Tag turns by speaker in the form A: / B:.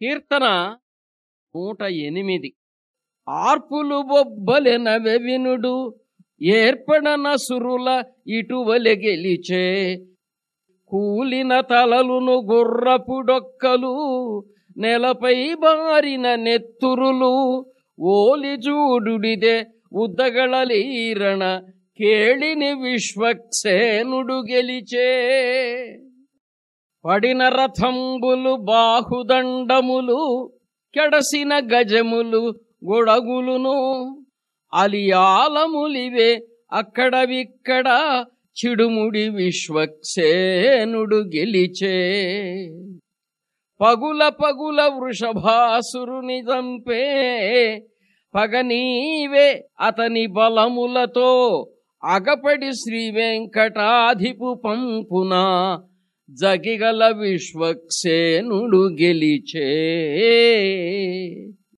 A: కీర్తన నూట ఎనిమిది ఆర్పులు బొబ్బలెనవె వినుడు ఏర్పడన సురుల ఇటువలె గెలిచే కూలిన తలలును గుర్రపుడొక్కలు నెలపై బారిన నెత్తురులు ఓలి చూడుడిదే ఉద్దగళలీరణ కేళిని విశ్వక్సేనుడు గెలిచే పడిన రథంబులు బాహుదండములు కెడసిన గజములు గొడగులును అలియాలములివే అక్కడవిక్కడ చిడుముడి విశ్వక్సేనుడు గెలిచే. పగుల పగుల వృషభాసురుని చంపే పగనీవే అతని బలములతో అగపడి శ్రీ వెంకటాధిపు జగిగల విశ్వక్సేనుడు గెలిచే